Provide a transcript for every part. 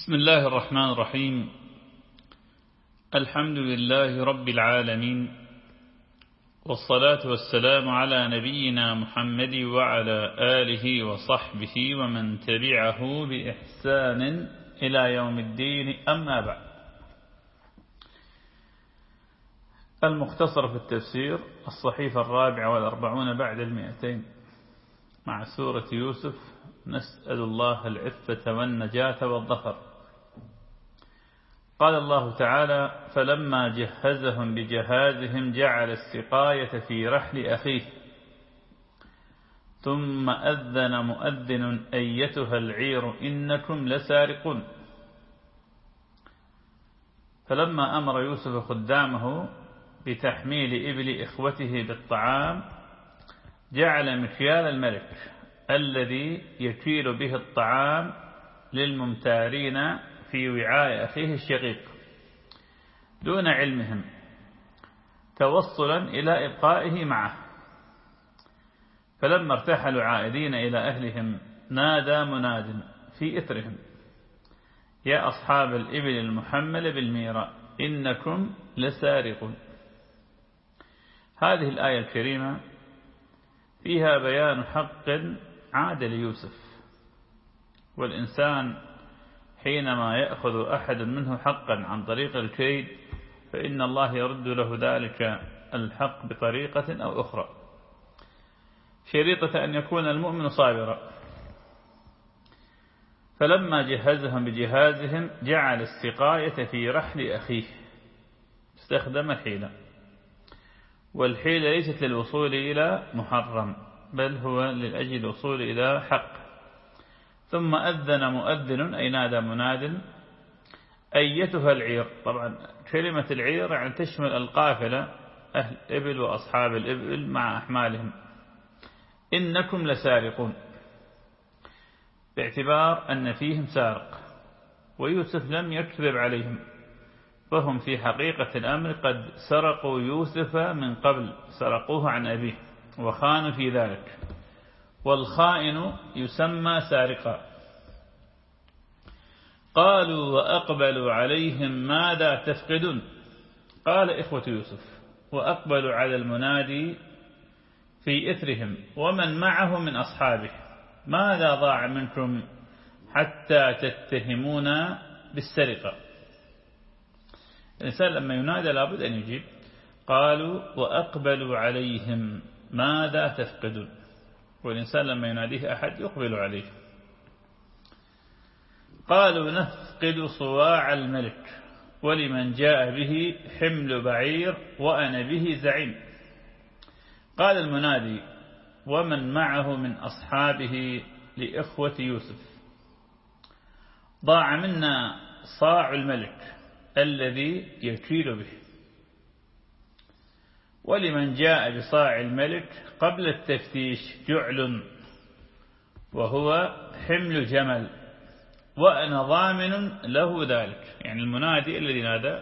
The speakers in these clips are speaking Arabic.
بسم الله الرحمن الرحيم. الحمد لله رب العالمين والصلاة والسلام على نبينا محمد وعلى آله وصحبه ومن تبعه بإحسان إلى يوم الدين. أما بعد المختصر في التفسير الصحيفة الرابعة والأربعون بعد المئتين. مع سورة يوسف نسأل الله العفة والنجاة والظفر. قال الله تعالى فلما جهزهم بجهازهم جعل السقاية في رحل أخيه ثم أذن مؤذن أيتها العير إنكم لسارقون. فلما أمر يوسف خدامه بتحميل إبل إخوته بالطعام جعل مكيال الملك الذي يكيل به الطعام للممتارين في وعاء أخيه الشقيق دون علمهم توصلا إلى إبقائه معه. فلما ارتحلوا عائدين إلى أهلهم نادى مناد في إثرهم يا أصحاب الإبل المحمل بالميراء إنكم لسارقون. هذه الآية الكريمة فيها بيان حق عاد ليوسف والإنسان حينما يأخذ أحد منه حقا عن طريق الكيد فإن الله يرد له ذلك الحق بطريقة أو أخرى. شريطة أن يكون المؤمن صابرا. فلما جهزهم بجهازهم جعل السقاية في رحل أخيه. استخدم الحيلة والحيلة ليست للوصول إلى محرم بل هو للأجل الوصول إلى حق. ثم أذن مؤذن أي نادى مناد. أيتها العير طبعا كلمة العير يعني تشمل القافلة أهل الإبل وأصحاب الإبل مع أحمالهم. إنكم لسارقون. باعتبار أن فيهم سارق ويوسف لم يكذب عليهم فهم في حقيقة الأمر قد سرقوا يوسف من قبل سرقوه عن أبيه وخانوا في ذلك. والخائن يسمى سارقا. قالوا وأقبلوا عليهم ماذا تفقدون؟ قال إخوة يوسف وأقبلوا على المنادي في إثرهم ومن معه من أصحابه. ماذا ضاع منكم حتى تتهمون بالسرقة؟ الإنسان لما ينادى لابد أن يجيب. قالوا وأقبلوا عليهم ماذا تفقدون؟ والإنسان لما يناديه أحد يقبل عليه. قالوا نفقد صواع الملك ولمن جاء به حمل بعير وأنا به زعيم. قال المنادي ومن معه من أصحابه لإخوة يوسف. ضاع منا صاع الملك الذي يكيل به. ولمن جاء بصاع الملك قبل التفتيش جعل وهو حمل جمل. وأنا ضامن له ذلك. يعني المنادي الذي نادى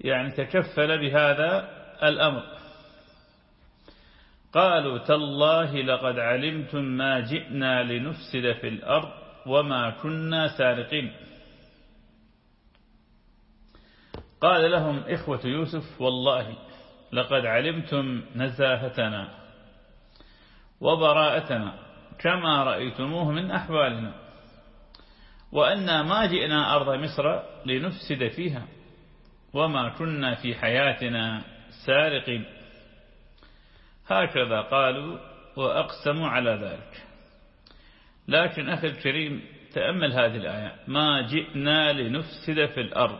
يعني تكفل بهذا الأمر. قالوا تالله لقد علمتم ما جئنا لنفسد في الأرض وما كنا سارقين. قال لهم إخوة يوسف والله لقد علمتم نزاهتنا وبراءتنا كما رأيتموه من أحوالنا. وأنا ما جئنا أرض مصر لنفسد فيها وما كنا في حياتنا سارقين. هكذا قالوا وأقسموا على ذلك. لكن أخي الكريم تأمل هذه الآية. ما جئنا لنفسد في الأرض.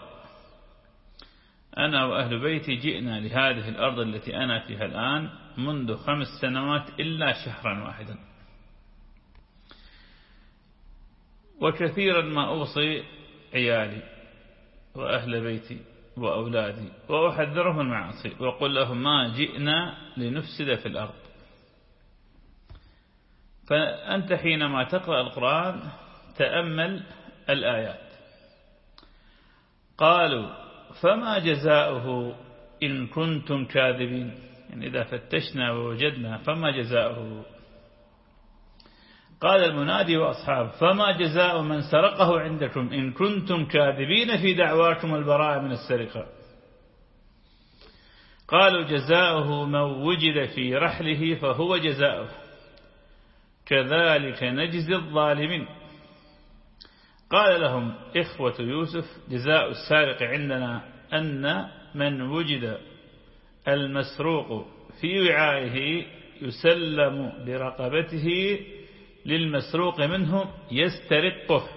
أنا وأهل بيتي جئنا لهذه الأرض التي أنا فيها الآن منذ خمس سنوات إلا شهرا واحدا. وكثيرا ما أوصي عيالي وأهل بيتي وأولادي وأحذرهم المعاصي وأقول لهم ما جئنا لنفسد في الأرض. فأنت حينما تقرأ القرآن تأمل الآيات. قالوا فما جزاؤه إن كنتم كاذبين؟ يعني إذا فتشنا ووجدنا فما جزاؤه؟ قال المنادي وأصحابه فما جزاء من سرقه عندكم؟ إن كنتم كاذبين في دعواكم البراءة من السرقة. قالوا جزاؤه من وجد في رحله فهو جزاؤه. كذلك نجزي الظالمين. قال لهم إخوة يوسف جزاء السارق عندنا أن من وجد المسروق في وعائه يسلم برقبته للمسروق منه يسترقه.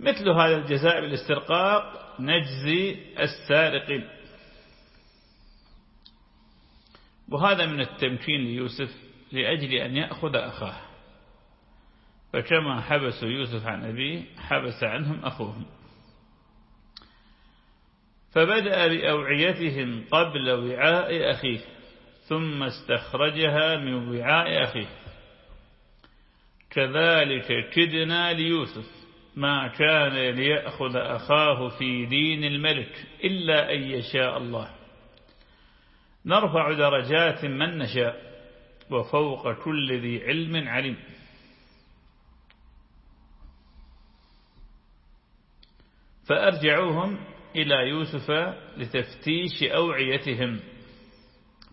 مثل هذا الجزاء بالاسترقاق نجزي السارقين وهذا من التمكين ليوسف لأجل أن يأخذ أخاه. فكما حبسوا يوسف عن أبيه حبس عنهم أخوهم. فبدأ بأوعيتهم قبل وعاء أخيه ثم استخرجها من وعاء أخيه. كذلك كدنا ليوسف ما كان ليأخذ أخاه في دين الملك إلا أن يشاء الله. نرفع درجات من نشاء وفوق كل ذي علم علم فأرجعوهم إلى يوسف لتفتيش أوعيتهم.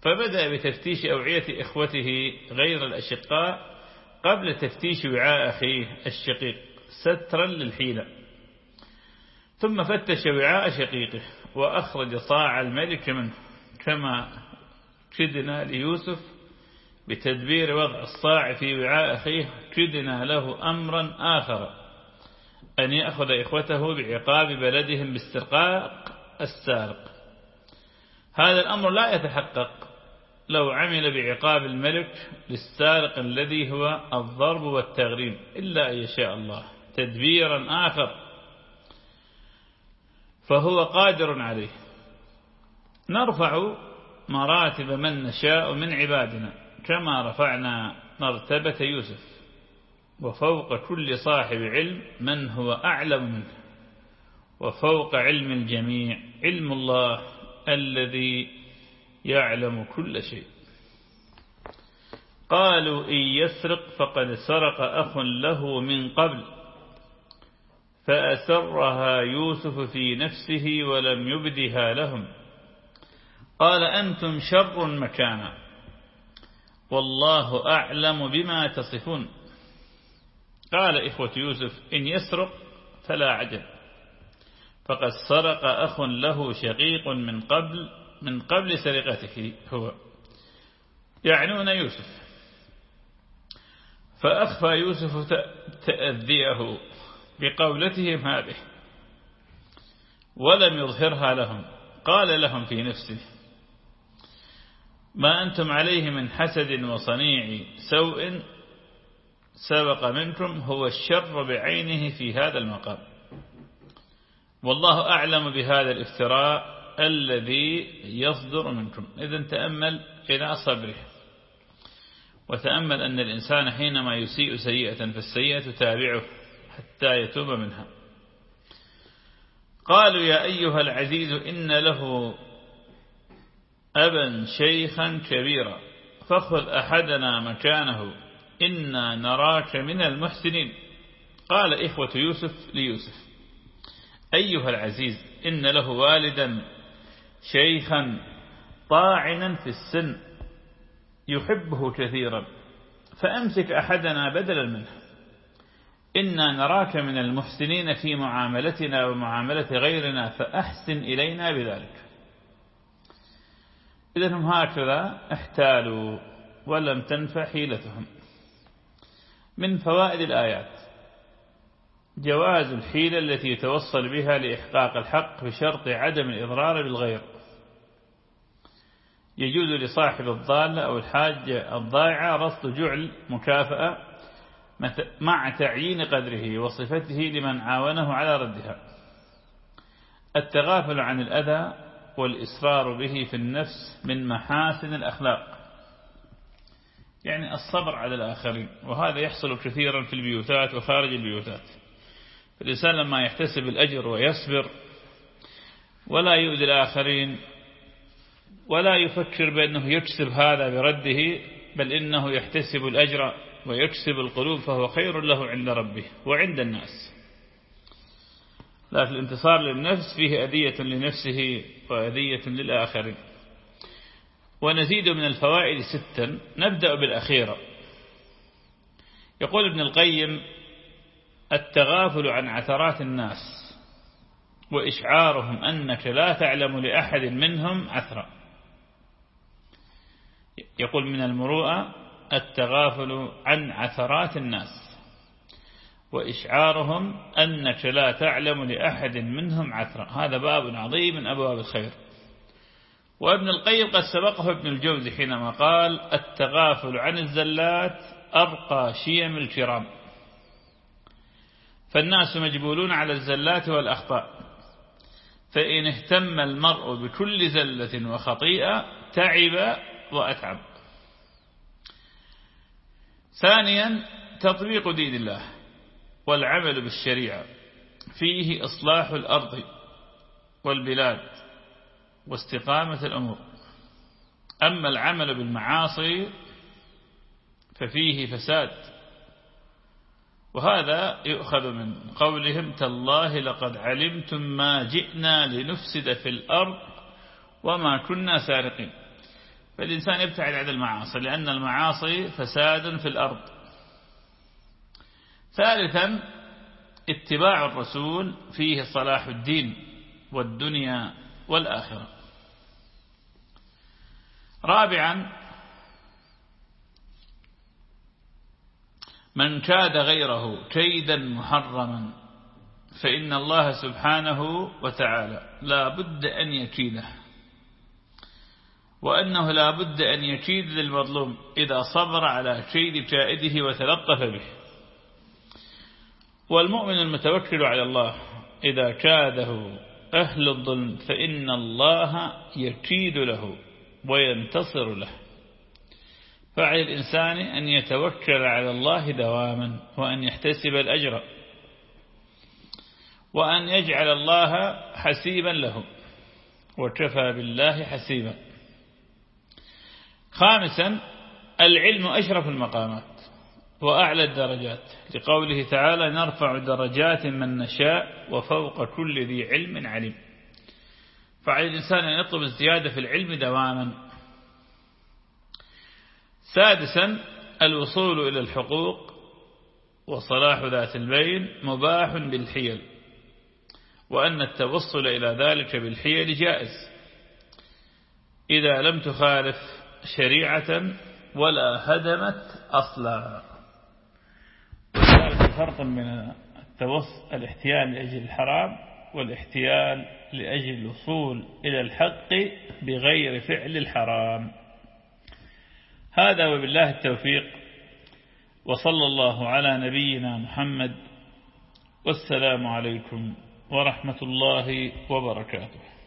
فبدأ بتفتيش أوعية إخوته غير الأشقاء قبل تفتيش وعاء أخيه الشقيق سترا للحيلة. ثم فتش وعاء شقيقه وأخرج صاع الملك منه كما كدنا ليوسف بتدبير وضع الصاع في وعاء أخيه كدنا له أمرا آخر أن يأخذ إخوته بعقاب بلدهم باسترقاق السارق. هذا الأمر لا يتحقق. لو عمل بعقاب الملك للسارق الذي هو الضرب والتغريم إلا أن يشاء الله تدبيرا آخر. فهو قادر عليه. نرفع مراتب من نشاء من عبادنا كما رفعنا مرتبة يوسف وفوق كل صاحب علم من هو أعلم منه. وفوق علم الجميع علم الله الذي يعلم كل شيء. قالوا إن يسرق فقد سرق أخ له من قبل فأسرها يوسف في نفسه ولم يبدها لهم. قال أنتم شر مكانا والله أعلم بما تصفون. قال إخوة يوسف إن يسرق فلا عجب فقد سرق أخ له شقيق من قبل من قبل سرقته هو. يعنون يوسف. فأخفى يوسف تأذيه بقولتهم هذه. ولم يظهرها لهم. قال لهم في نفسه ما أنتم عليه من حسد وصنيع سوء سبق منكم هو الشر بعينه في هذا المقام. والله أعلم بهذا الافتراء الذي يصدر منكم. إذا تأمل إلى صبره. وتأمل أن الإنسان حينما يسيء سيئة فالسيئة تابعه حتى يتوب منها. قالوا يا أيها العزيز إن له أبا شيخا كبيرا فخذ أحدنا مكانه إنا نراك من المحسنين. قال إخوة يوسف ليوسف أيها العزيز إن له والدا شيخا طاعنا في السن يحبه كثيرا. فأمسك أحدنا بدلا منه إنا نراك من المحسنين في معاملتنا ومعاملة غيرنا فأحسن إلينا بذلك. إذا هم هكذا احتالوا ولم تنفع حيلتهم. من فوائد الآيات. جواز الحيلة التي يتوصل بها لإحقاق الحق بشرط عدم الإضرار بالغير. يجوز لصاحب الضالة أو الحاجة الضائعة رصد جعل مكافأة مع تعيين قدره وصفته لمن عاونه على ردها. التغافل عن الأذى والإصرار به في النفس من محاسن الأخلاق. يعني الصبر على الآخرين وهذا يحصل كثيرا في البيوتات وخارج البيوتات. الإنسان لما يحتسب الأجر ويصبر ولا يؤذي الآخرين ولا يفكر بأنه يكسب هذا برده بل إنه يحتسب الأجر ويكسب القلوب فهو خير له عند ربه وعند الناس. لكن الانتصار للنفس فيه أذية لنفسه وأذية للآخرين ونزيد من الفوائد ستا. نبدأ بالأخيرة يقول ابن القيم التغافل عن عثرات الناس وإشعارهم أنك لا تعلم لأحد منهم عثرا. يقول من المروءة التغافل عن عثرات الناس وإشعارهم أنك لا تعلم لأحد منهم عثرا هذا باب عظيم من أبواب الخير. وابن القيم قد سبقه ابن الجوزي حينما قال التغافل عن الزلات أرقى شيم الكرام. فالناس مجبولون على الزلات والأخطاء. فإن اهتم المرء بكل زلة وخطيئة تعب وأتعب. ثانيا تطبيق دين الله والعمل بالشريعة. فيه إصلاح الأرض والبلاد واستقامة الأمور. أما العمل بالمعاصي ففيه فساد. وهذا يؤخذ من قولهم تالله لقد علمتم ما جئنا لنفسد في الأرض وما كنا سارقين. فالإنسان يبتعد عن المعاصي لأن المعاصي فساد في الأرض. ثالثا اتباع الرسول فيه صلاح الدين والدنيا والآخرة. رابعا من كاد غيره كيدا محرما فإن الله سبحانه وتعالى لا بد أن يكيده. وأنه لا بد أن يكيد للمظلوم إذا صبر على كيد كائده وتلطف به. والمؤمن المتوكل على الله إذا كاده أهل الظلم فإن الله يكيد له وينتصر له. فعلى الإنسان أن يتوكل على الله دواما وأن يحتسب الأجر وأن يجعل الله حسيبا له. وكفى بالله حسيبا. خامسا العلم أشرف المقامات وأعلى الدرجات. لقوله تعالى نرفع درجات من نشاء وفوق كل ذي علم عليم. فعلى الإنسان أن يطلب الزيادة في العلم دواما. سادسا الوصول إلى الحقوق وصلاح ذات البين مباح بالحيل وأن التوصل إلى ذلك بالحيل جائز. إذا لم تخالف شريعة ولا هدمت أصلا. وذلك فرق من التوص الاحتيال لأجل الحرام والاحتيال لأجل الوصول إلى الحق بغير فعل الحرام. هذا وبالله التوفيق. وصلى الله على نبينا محمد. والسلام عليكم ورحمة الله وبركاته.